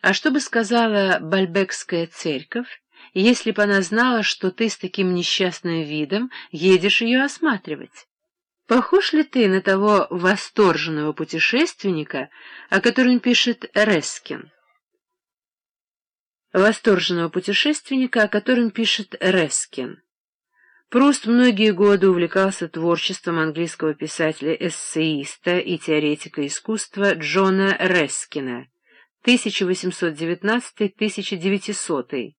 А что бы сказала Бальбекская церковь, если бы она знала, что ты с таким несчастным видом едешь ее осматривать? Похож ли ты на того восторженного путешественника, о котором пишет Рескин? Восторженного путешественника, о котором пишет Рескин. Пруст многие годы увлекался творчеством английского писателя-эссеиста и теоретика искусства Джона Рескина 1819-1900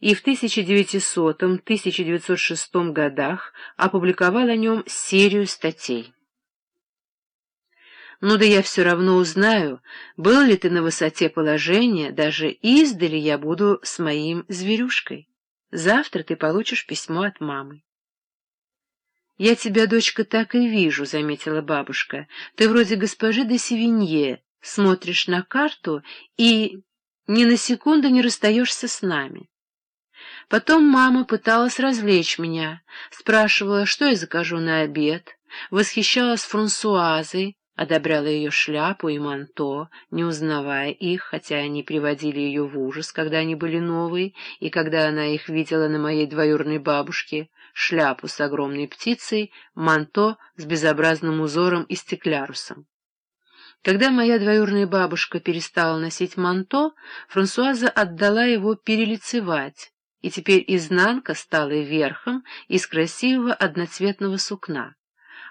и в 1900-1906 годах опубликовал о нем серию статей. Ну да я все равно узнаю, был ли ты на высоте положения, даже издали я буду с моим зверюшкой. Завтра ты получишь письмо от мамы. «Я тебя, дочка, так и вижу», — заметила бабушка. «Ты вроде госпожи де Севинье, смотришь на карту и ни на секунду не расстаешься с нами». Потом мама пыталась развлечь меня, спрашивала, что я закажу на обед, восхищалась Франсуазой, одобряла ее шляпу и манто, не узнавая их, хотя они приводили ее в ужас, когда они были новые, и когда она их видела на моей двоюродной бабушке, шляпу с огромной птицей, манто с безобразным узором и стеклярусом. Когда моя двоюродная бабушка перестала носить манто, Франсуаза отдала его перелицевать, и теперь изнанка стала верхом из красивого одноцветного сукна.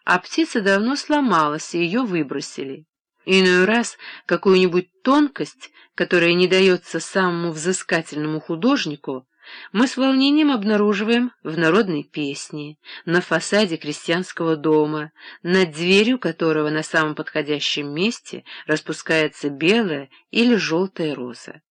А птица давно сломалась, и ее выбросили. Иной раз какую-нибудь тонкость, которая не дается самому взыскательному художнику, мы с волнением обнаруживаем в народной песне, на фасаде крестьянского дома, над дверью которого на самом подходящем месте распускается белая или желтая роза.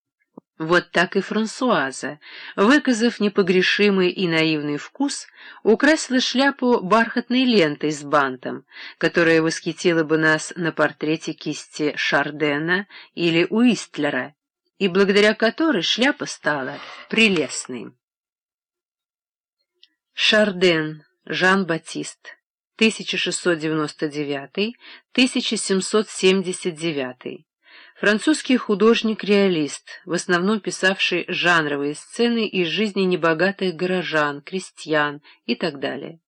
Вот так и Франсуаза, выказав непогрешимый и наивный вкус, украсила шляпу бархатной лентой с бантом, которая восхитила бы нас на портрете кисти Шардена или Уистлера, и благодаря которой шляпа стала прелестной. Шарден Жан-Батист 1699-1779 Французский художник-реалист, в основном писавший жанровые сцены из жизни небогатых горожан, крестьян и так далее.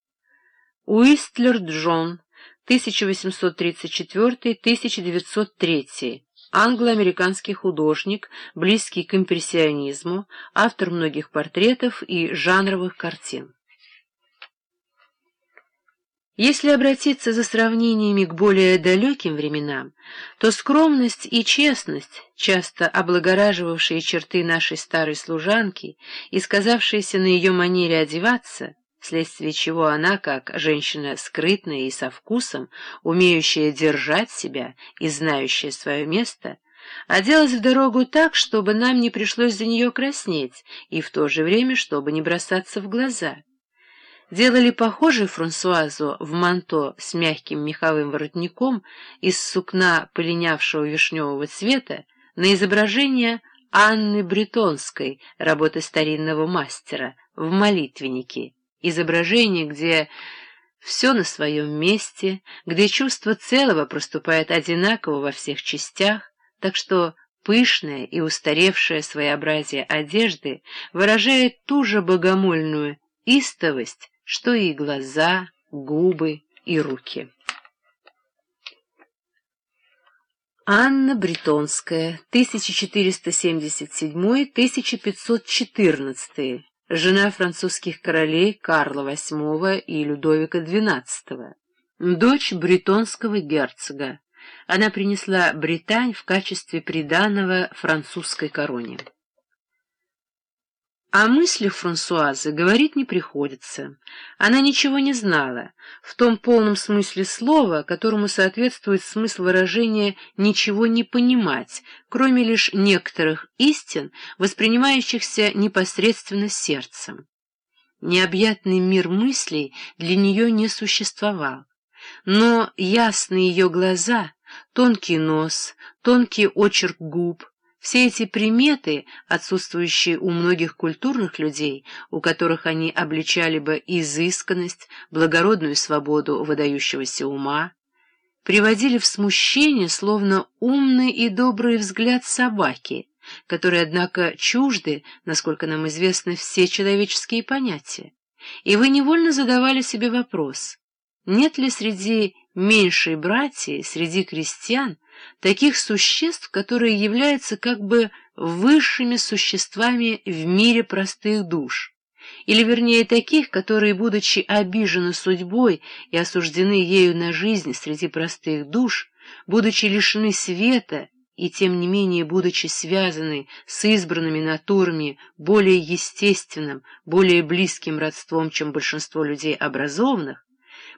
Уистлер Джон, 1834-1903, англо-американский художник, близкий к импрессионизму, автор многих портретов и жанровых картин. Если обратиться за сравнениями к более далеким временам, то скромность и честность, часто облагораживавшие черты нашей старой служанки и сказавшиеся на ее манере одеваться, вследствие чего она, как женщина скрытная и со вкусом, умеющая держать себя и знающая свое место, оделась в дорогу так, чтобы нам не пришлось за нее краснеть, и в то же время, чтобы не бросаться в глаза. Делали похожей Франсуазу в манто с мягким меховым воротником из сукна полинявшего вишневого цвета на изображение Анны Бретонской, работы старинного мастера, в молитвеннике, изображение, где все на своем месте, где чувство целого проступает одинаково во всех частях, так что пышное и устаревшее своеобразие одежды выражает ту же богомольную истовость, что и глаза, губы и руки. Анна Бретонская, 1477-1514, жена французских королей Карла VIII и Людовика XII, дочь бретонского герцога. Она принесла Британь в качестве приданого французской короне. О мыслях Франсуазы говорить не приходится. Она ничего не знала, в том полном смысле слова, которому соответствует смысл выражения «ничего не понимать», кроме лишь некоторых истин, воспринимающихся непосредственно сердцем. Необъятный мир мыслей для нее не существовал, но ясные ее глаза, тонкий нос, тонкий очерк губ, все эти приметы, отсутствующие у многих культурных людей, у которых они обличали бы изысканность, благородную свободу выдающегося ума, приводили в смущение, словно умный и добрый взгляд собаки, которые, однако, чужды, насколько нам известны, все человеческие понятия. И вы невольно задавали себе вопрос, нет ли среди меньшей братьи, среди крестьян, таких существ, которые являются как бы высшими существами в мире простых душ, или, вернее, таких, которые, будучи обижены судьбой и осуждены ею на жизнь среди простых душ, будучи лишены света и, тем не менее, будучи связаны с избранными натурами более естественным, более близким родством, чем большинство людей образованных,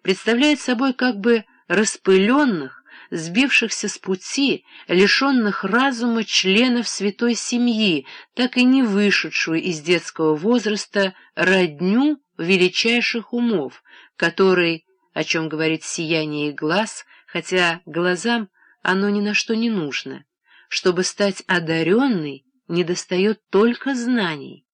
представляет собой как бы распыленных, сбившихся с пути, лишенных разума членов святой семьи, так и не вышедшую из детского возраста родню величайших умов, который, о чем говорит сияние глаз, хотя глазам оно ни на что не нужно, чтобы стать одаренной, недостает только знаний.